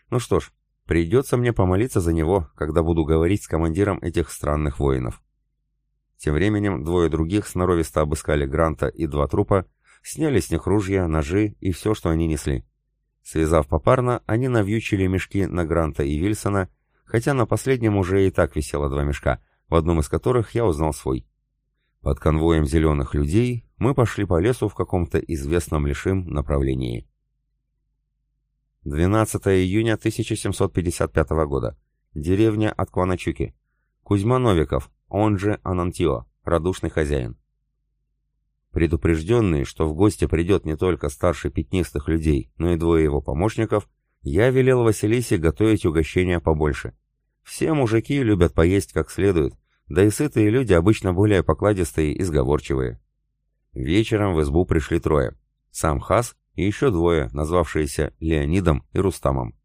Ну что ж, придется мне помолиться за него, когда буду говорить с командиром этих странных воинов. Тем временем двое других сноровисто обыскали Гранта и два трупа, сняли с них ружья, ножи и все, что они несли. Связав попарно, они навьючили мешки на Гранта и Вильсона, хотя на последнем уже и так висело два мешка, в одном из которых я узнал свой. Под конвоем зеленых людей мы пошли по лесу в каком-то известном лишим направлении. 12 июня 1755 года. Деревня Аткваначуки. Кузьма Новиков, он же Анантио, радушный хозяин. Предупрежденный, что в гости придет не только старший пятнистых людей, но и двое его помощников, я велел Василисе готовить угощения побольше. Все мужики любят поесть как следует, да и сытые люди обычно более покладистые и сговорчивые. Вечером в избу пришли трое. Сам Хас, и еще двое, назвавшиеся Леонидом и Рустамом.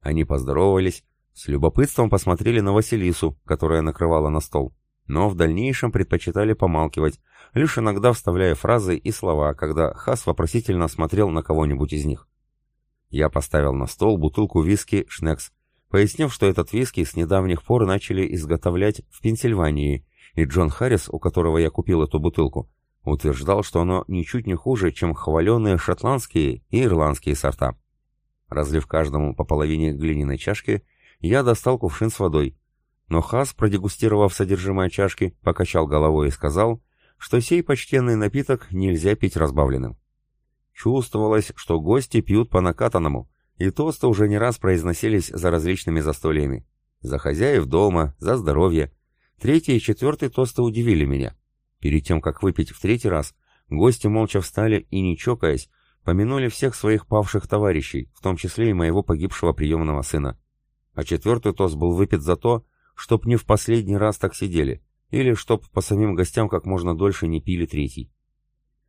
Они поздоровались, с любопытством посмотрели на Василису, которая накрывала на стол, но в дальнейшем предпочитали помалкивать, лишь иногда вставляя фразы и слова, когда Хас вопросительно смотрел на кого-нибудь из них. Я поставил на стол бутылку виски «Шнекс», пояснив, что этот виски с недавних пор начали изготовлять в Пенсильвании, и Джон Харрис, у которого я купил эту бутылку, Утверждал, что оно ничуть не хуже, чем хваленые шотландские и ирландские сорта. Разлив каждому по половине глиняной чашки, я достал кувшин с водой. Но Хас, продегустировав содержимое чашки, покачал головой и сказал, что сей почтенный напиток нельзя пить разбавленным. Чувствовалось, что гости пьют по накатанному, и тосты уже не раз произносились за различными застольями. За хозяев дома, за здоровье. Третий и четвертый тосты удивили меня. Перед тем, как выпить в третий раз, гости молча встали и, не чокаясь, помянули всех своих павших товарищей, в том числе и моего погибшего приемного сына. А четвертый тост был выпит за то, чтоб не в последний раз так сидели, или чтоб по самим гостям как можно дольше не пили третий.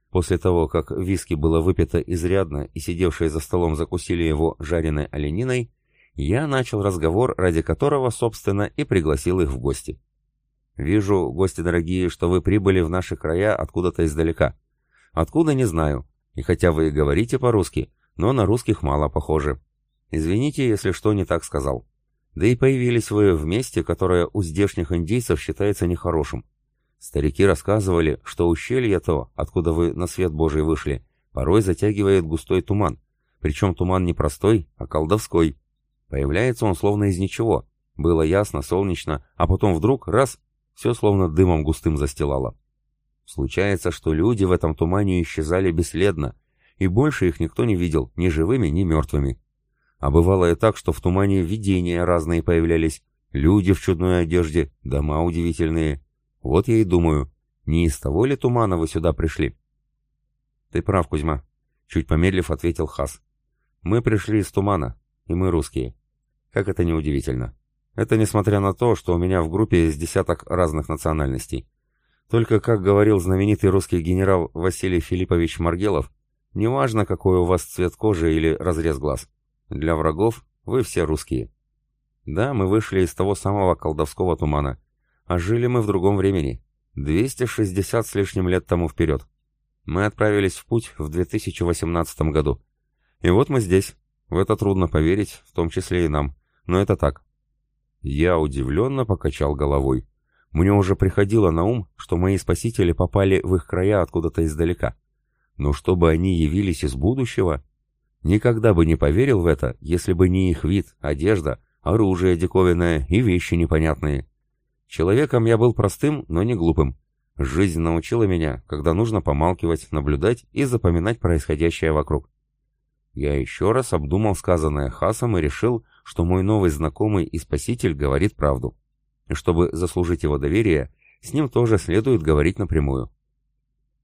После того, как виски было выпито изрядно и сидевшие за столом закусили его жареной олениной, я начал разговор, ради которого, собственно, и пригласил их в гости. Вижу, гости дорогие, что вы прибыли в наши края откуда-то издалека. Откуда, не знаю. И хотя вы и говорите по-русски, но на русских мало похоже. Извините, если что не так сказал. Да и появились вы в месте, которое у здешних индейцев считается нехорошим. Старики рассказывали, что ущелье то, откуда вы на свет Божий вышли, порой затягивает густой туман. Причем туман не простой, а колдовской. Появляется он словно из ничего. Было ясно, солнечно, а потом вдруг раз все словно дымом густым застилало. Случается, что люди в этом тумане исчезали бесследно, и больше их никто не видел, ни живыми, ни мертвыми. А бывало и так, что в тумане видения разные появлялись, люди в чудной одежде, дома удивительные. Вот я и думаю, не из того ли тумана вы сюда пришли? Ты прав, Кузьма, чуть помедлив ответил Хас. Мы пришли из тумана, и мы русские. Как это неудивительно. Это несмотря на то, что у меня в группе есть десяток разных национальностей. Только, как говорил знаменитый русский генерал Василий Филиппович Маргелов, неважно, какой у вас цвет кожи или разрез глаз. Для врагов вы все русские. Да, мы вышли из того самого колдовского тумана, а жили мы в другом времени, 260 с лишним лет тому вперед. Мы отправились в путь в 2018 году. И вот мы здесь. В это трудно поверить, в том числе и нам. Но это так. Я удивленно покачал головой. Мне уже приходило на ум, что мои спасители попали в их края откуда-то издалека. Но чтобы они явились из будущего... Никогда бы не поверил в это, если бы не их вид, одежда, оружие диковинное и вещи непонятные. Человеком я был простым, но не глупым. Жизнь научила меня, когда нужно помалкивать, наблюдать и запоминать происходящее вокруг. Я еще раз обдумал сказанное Хасом и решил, что мой новый знакомый и спаситель говорит правду. И чтобы заслужить его доверие, с ним тоже следует говорить напрямую.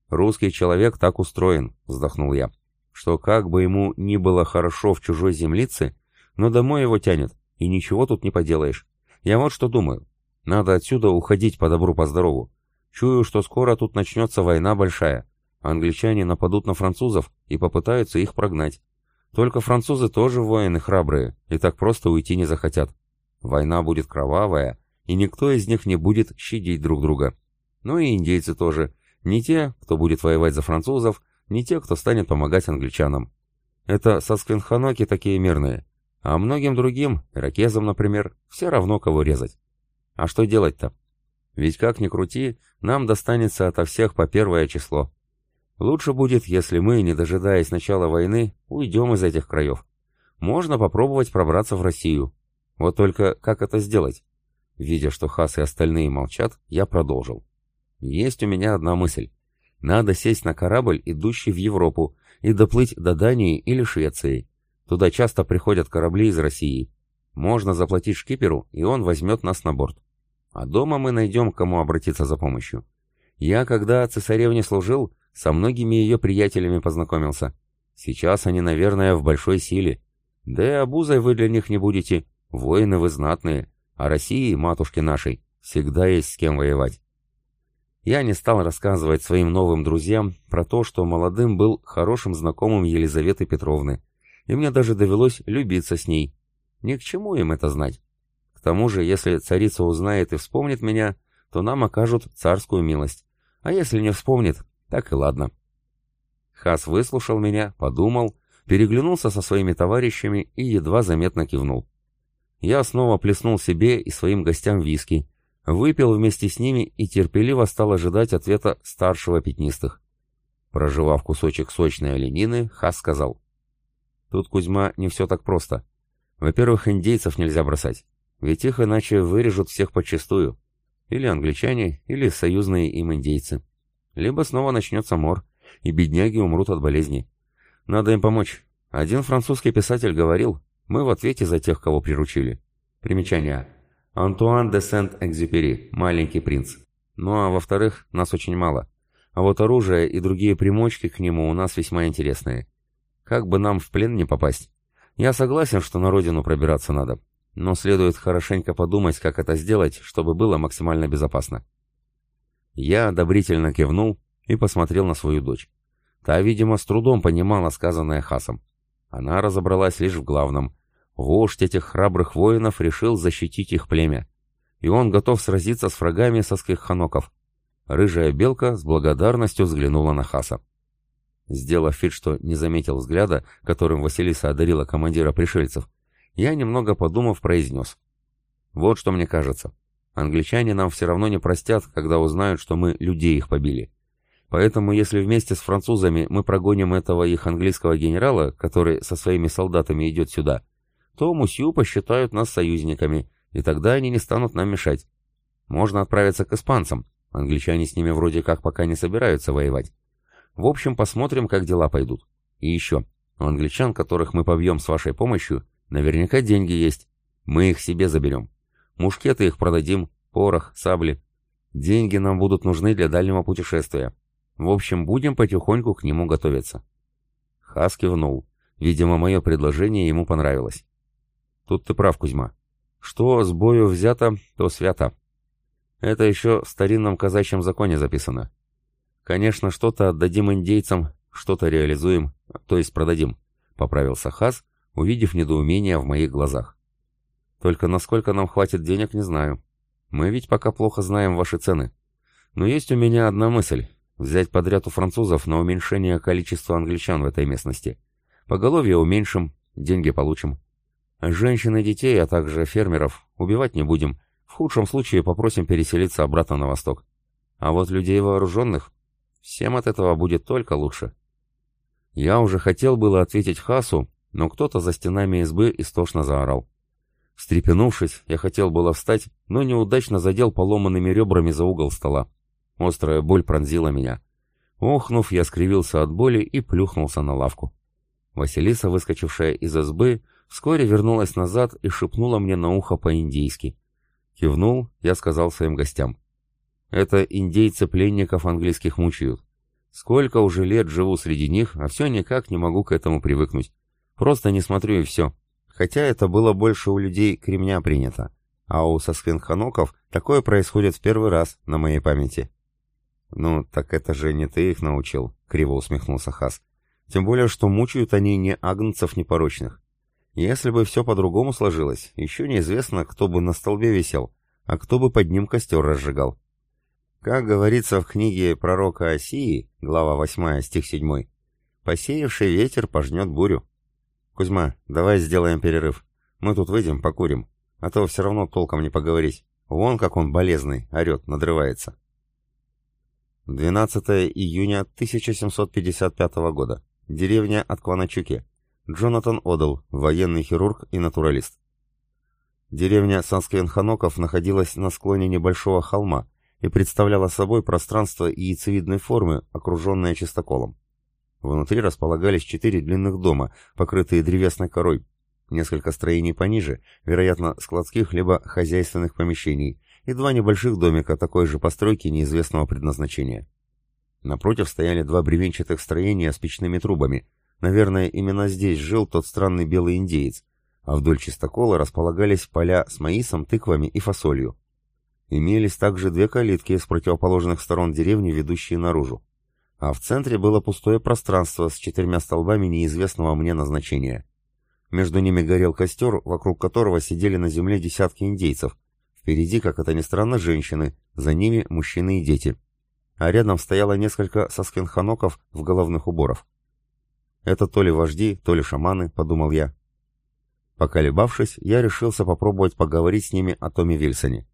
«Русский человек так устроен», — вздохнул я, «что как бы ему ни было хорошо в чужой землице, но домой его тянет, и ничего тут не поделаешь. Я вот что думаю. Надо отсюда уходить по добру, по здорову. Чую, что скоро тут начнется война большая. Англичане нападут на французов и попытаются их прогнать. Только французы тоже воины храбрые, и так просто уйти не захотят. Война будет кровавая, и никто из них не будет щадить друг друга. Ну и индейцы тоже. Не те, кто будет воевать за французов, не те, кто станет помогать англичанам. Это сосквинханоки такие мирные. А многим другим, иракезам, например, все равно кого резать. А что делать-то? Ведь как ни крути, нам достанется ото всех по первое число. Лучше будет, если мы, не дожидаясь начала войны, уйдем из этих краев. Можно попробовать пробраться в Россию. Вот только как это сделать? Видя, что Хас и остальные молчат, я продолжил. Есть у меня одна мысль. Надо сесть на корабль, идущий в Европу, и доплыть до Дании или Швеции. Туда часто приходят корабли из России. Можно заплатить шкиперу, и он возьмет нас на борт. А дома мы найдем, кому обратиться за помощью. Я, когда цесаревне служил, со многими ее приятелями познакомился. Сейчас они, наверное, в большой силе. Да и обузой вы для них не будете. Воины вы знатные. А России, матушке нашей, всегда есть с кем воевать. Я не стал рассказывать своим новым друзьям про то, что молодым был хорошим знакомым Елизаветы Петровны, и мне даже довелось любиться с ней. Ни к чему им это знать. К тому же, если царица узнает и вспомнит меня, то нам окажут царскую милость. А если не вспомнит, так и ладно. Хас выслушал меня, подумал, переглянулся со своими товарищами и едва заметно кивнул. Я снова плеснул себе и своим гостям виски, выпил вместе с ними и терпеливо стал ожидать ответа старшего пятнистых. Проживав кусочек сочной оленины, Хас сказал. «Тут, Кузьма, не все так просто. Во-первых, индейцев нельзя бросать, ведь их иначе вырежут всех подчистую. Или англичане, или союзные им индейцы. Либо снова начнется мор, и бедняги умрут от болезни. Надо им помочь. Один французский писатель говорил, мы в ответе за тех, кого приручили. Примечание. Антуан де Сент-Экзюпери, «Маленький принц». Ну а во-вторых, нас очень мало. А вот оружие и другие примочки к нему у нас весьма интересные. Как бы нам в плен не попасть? Я согласен, что на родину пробираться надо. Но следует хорошенько подумать, как это сделать, чтобы было максимально безопасно. Я одобрительно кивнул и посмотрел на свою дочь. Та, видимо, с трудом понимала сказанное Хасом. Она разобралась лишь в главном. Вождь этих храбрых воинов решил защитить их племя. И он готов сразиться с врагами соских ханоков. Рыжая белка с благодарностью взглянула на Хаса. Сделав вид, что не заметил взгляда, которым Василиса одарила командира пришельцев, я, немного подумав, произнес. «Вот что мне кажется. Англичане нам все равно не простят, когда узнают, что мы людей их побили. Поэтому если вместе с французами мы прогоним этого их английского генерала, который со своими солдатами идет сюда, то Мусью посчитают нас союзниками, и тогда они не станут нам мешать. Можно отправиться к испанцам. Англичане с ними вроде как пока не собираются воевать. В общем, посмотрим, как дела пойдут. И еще, у англичан, которых мы побьем с вашей помощью, наверняка деньги есть. Мы их себе заберем. Мушкеты их продадим, порох, сабли. Деньги нам будут нужны для дальнего путешествия. В общем, будем потихоньку к нему готовиться». Хас кивнул. Видимо, мое предложение ему понравилось. «Тут ты прав, Кузьма. Что с бою взято, то свято. Это еще в старинном казачьем законе записано. Конечно, что-то отдадим индейцам, что-то реализуем, то есть продадим», — поправился Хас, увидев недоумение в моих глазах. «Только насколько нам хватит денег, не знаю. Мы ведь пока плохо знаем ваши цены. Но есть у меня одна мысль — взять подряд у французов на уменьшение количества англичан в этой местности. Поголовье уменьшим, деньги получим. Женщин и детей, а также фермеров убивать не будем. В худшем случае попросим переселиться обратно на восток. А вот людей вооруженных, всем от этого будет только лучше». Я уже хотел было ответить Хасу, но кто-то за стенами избы истошно заорал. Встрепенувшись, я хотел было встать, но неудачно задел поломанными ребрами за угол стола. Острая боль пронзила меня. Охнув, я скривился от боли и плюхнулся на лавку. Василиса, выскочившая из избы, вскоре вернулась назад и шепнула мне на ухо по-индейски. Кивнул, я сказал своим гостям. «Это индейцы пленников английских мучают. Сколько уже лет живу среди них, а все никак не могу к этому привыкнуть. Просто не смотрю и все хотя это было больше у людей кремня принято, а у сосквинханоков такое происходит в первый раз на моей памяти. «Ну, так это же не ты их научил», — криво усмехнулся Хас. «Тем более, что мучают они не агнцев непорочных. Если бы все по-другому сложилось, еще неизвестно, кто бы на столбе висел, а кто бы под ним костер разжигал. Как говорится в книге пророка Осии, глава 8, стих 7, «Посеявший ветер пожнет бурю». «Кузьма, давай сделаем перерыв. Мы тут выйдем, покурим. А то все равно толком не поговорить. Вон как он болезный, орет, надрывается». 12 июня 1755 года. Деревня Аткваначуке. Джонатан Одел, военный хирург и натуралист. Деревня Сансквенханоков находилась на склоне небольшого холма и представляла собой пространство яйцевидной формы, окруженное чистоколом. Внутри располагались четыре длинных дома, покрытые древесной корой, несколько строений пониже, вероятно, складских либо хозяйственных помещений, и два небольших домика такой же постройки неизвестного предназначения. Напротив стояли два бревенчатых строения с печными трубами. Наверное, именно здесь жил тот странный белый индеец, а вдоль чистокола располагались поля с маисом, тыквами и фасолью. Имелись также две калитки с противоположных сторон деревни, ведущие наружу а в центре было пустое пространство с четырьмя столбами неизвестного мне назначения. Между ними горел костер, вокруг которого сидели на земле десятки индейцев. Впереди, как это ни странно, женщины, за ними мужчины и дети. А рядом стояло несколько соскенханоков в головных уборах. «Это то ли вожди, то ли шаманы», — подумал я. Поколебавшись, я решился попробовать поговорить с ними о Томе Вильсоне.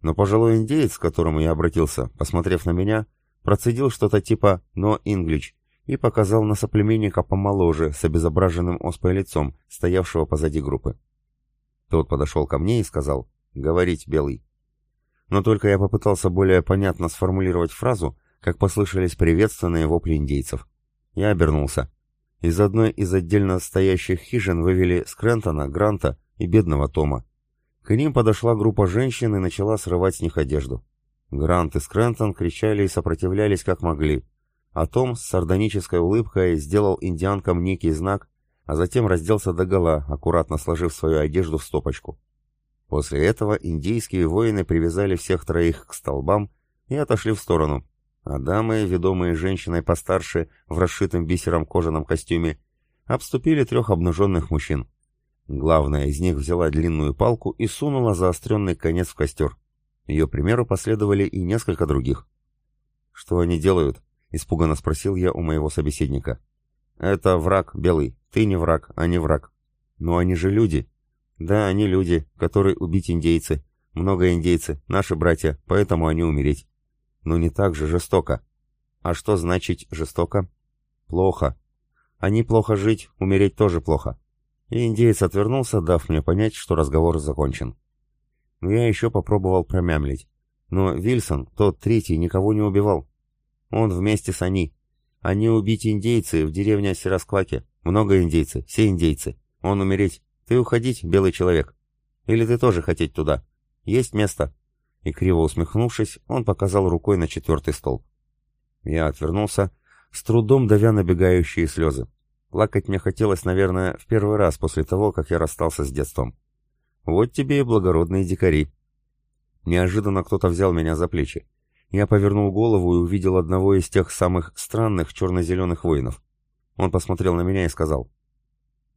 Но пожилой индеец, к которому я обратился, посмотрев на меня, — Процедил что-то типа «но English» и показал на соплеменника помоложе, с обезображенным оспой лицом, стоявшего позади группы. Тот подошел ко мне и сказал «Говорить, Белый». Но только я попытался более понятно сформулировать фразу, как послышались приветственные вопли индейцев. Я обернулся. Из одной из отдельно стоящих хижин вывели Скрентона, Гранта и бедного Тома. К ним подошла группа женщин и начала срывать с них одежду. Грант и Скрентон кричали и сопротивлялись как могли, а Том с сардонической улыбкой сделал индианкам некий знак, а затем разделся догола, аккуратно сложив свою одежду в стопочку. После этого индийские воины привязали всех троих к столбам и отошли в сторону, а дамы, ведомые женщиной постарше в расшитом бисером кожаном костюме, обступили трех обнаженных мужчин. Главная из них взяла длинную палку и сунула заостренный конец в костер. Ее примеру последовали и несколько других. «Что они делают?» — испуганно спросил я у моего собеседника. «Это враг, Белый. Ты не враг, а не враг. Но они же люди». «Да, они люди, которые убить индейцы. Много индейцы, наши братья, поэтому они умереть. Но не так же жестоко». «А что значит жестоко?» «Плохо. Они плохо жить, умереть тоже плохо». И индеец отвернулся, дав мне понять, что разговор закончен. Но я еще попробовал промямлить. Но Вильсон, тот третий, никого не убивал. Он вместе с они. Они убить индейцы в деревне Сираскваке. Много индейцы, все индейцы. Он умереть. Ты уходить, белый человек. Или ты тоже хотеть туда? Есть место. И, криво усмехнувшись, он показал рукой на четвертый стол. Я отвернулся, с трудом давя набегающие слезы. Плакать мне хотелось, наверное, в первый раз после того, как я расстался с детством. Вот тебе и благородные дикари. Неожиданно кто-то взял меня за плечи. Я повернул голову и увидел одного из тех самых странных черно-зеленых воинов. Он посмотрел на меня и сказал,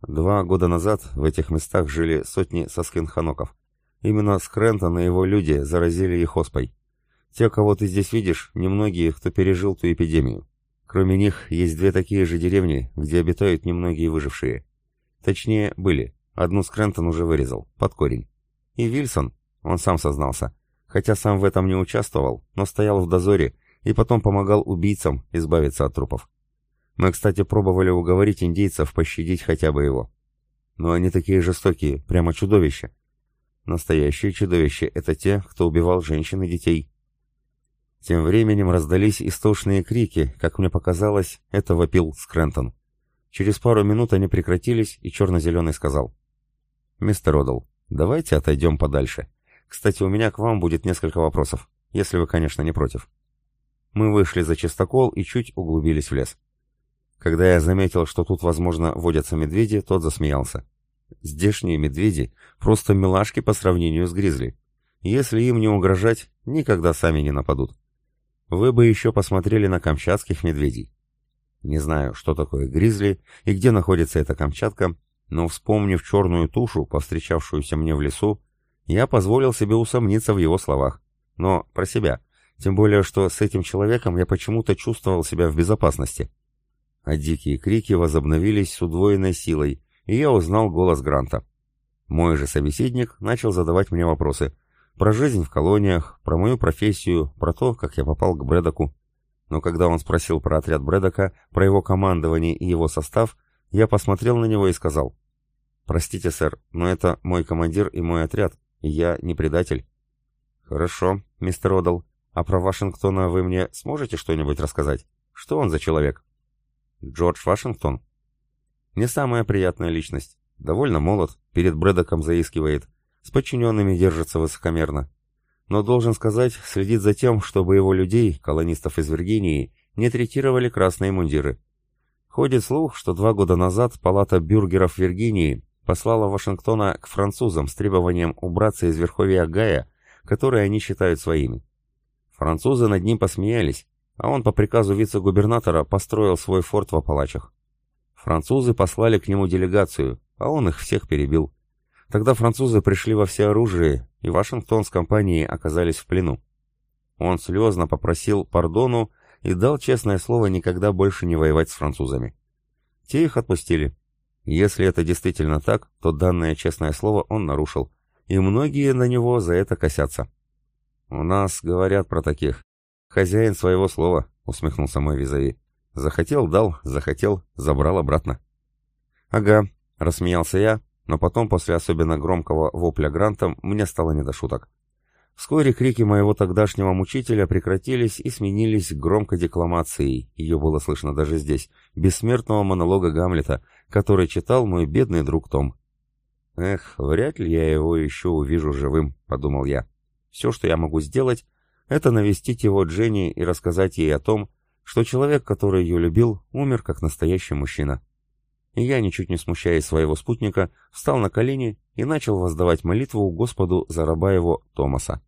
«Два года назад в этих местах жили сотни соскинханоков. Именно Скрентон и его люди заразили их оспой. Те, кого ты здесь видишь, немногие, кто пережил ту эпидемию. Кроме них, есть две такие же деревни, где обитают немногие выжившие. Точнее, были. Одну Скрентон уже вырезал, под корень. И Вильсон, он сам сознался, хотя сам в этом не участвовал, но стоял в дозоре и потом помогал убийцам избавиться от трупов. Мы, кстати, пробовали уговорить индейцев пощадить хотя бы его. Но они такие жестокие, прямо чудовища. Настоящие чудовища — это те, кто убивал женщин и детей. Тем временем раздались истошные крики, как мне показалось, это вопил Скрентон. Через пару минут они прекратились, и черно-зеленый сказал. «Мистер Одл, давайте отойдем подальше. Кстати, у меня к вам будет несколько вопросов, если вы, конечно, не против». Мы вышли за чистокол и чуть углубились в лес. Когда я заметил, что тут, возможно, водятся медведи, тот засмеялся. Здешние медведи — просто милашки по сравнению с гризли. Если им не угрожать, никогда сами не нападут. Вы бы еще посмотрели на камчатских медведей. Не знаю, что такое гризли и где находится эта Камчатка, но вспомнив черную тушу, повстречавшуюся мне в лесу, я позволил себе усомниться в его словах. Но про себя. Тем более, что с этим человеком я почему-то чувствовал себя в безопасности. А дикие крики возобновились с удвоенной силой, и я узнал голос Гранта. Мой же собеседник начал задавать мне вопросы. Про жизнь в колониях, про мою профессию, про то, как я попал к Брэдоку. Но когда он спросил про отряд Брэдока, про его командование и его состав, я посмотрел на него и сказал. «Простите, сэр, но это мой командир и мой отряд, и я не предатель». «Хорошо, мистер Одал. А про Вашингтона вы мне сможете что-нибудь рассказать? Что он за человек?» «Джордж Вашингтон?» Не самая приятная личность. Довольно молод, перед Брэдоком заискивает, с подчиненными держится высокомерно. Но, должен сказать, следит за тем, чтобы его людей, колонистов из Виргинии, не третировали красные мундиры. Ходит слух, что два года назад палата бюргеров Виргинии послала Вашингтона к французам с требованием убраться из верховья Гая, которые они считают своими. Французы над ним посмеялись, а он по приказу вице-губернатора построил свой форт в Апалачах. Французы послали к нему делегацию, а он их всех перебил. Тогда французы пришли во всеоружие, и Вашингтон с компанией оказались в плену. Он слезно попросил пардону и дал честное слово никогда больше не воевать с французами. Те их отпустили. Если это действительно так, то данное честное слово он нарушил, и многие на него за это косятся. «У нас говорят про таких. Хозяин своего слова», — усмехнулся мой визави. Захотел — дал, захотел — забрал обратно. «Ага», — рассмеялся я, но потом, после особенно громкого вопля Грантом, мне стало не до шуток. Вскоре крики моего тогдашнего мучителя прекратились и сменились громкой декламацией, ее было слышно даже здесь, бессмертного монолога Гамлета, который читал мой бедный друг Том. «Эх, вряд ли я его еще увижу живым», — подумал я. «Все, что я могу сделать, это навестить его Дженни и рассказать ей о том, что человек, который ее любил, умер как настоящий мужчина. И я, ничуть не смущаясь своего спутника, встал на колени и начал воздавать молитву Господу за раба его Томаса.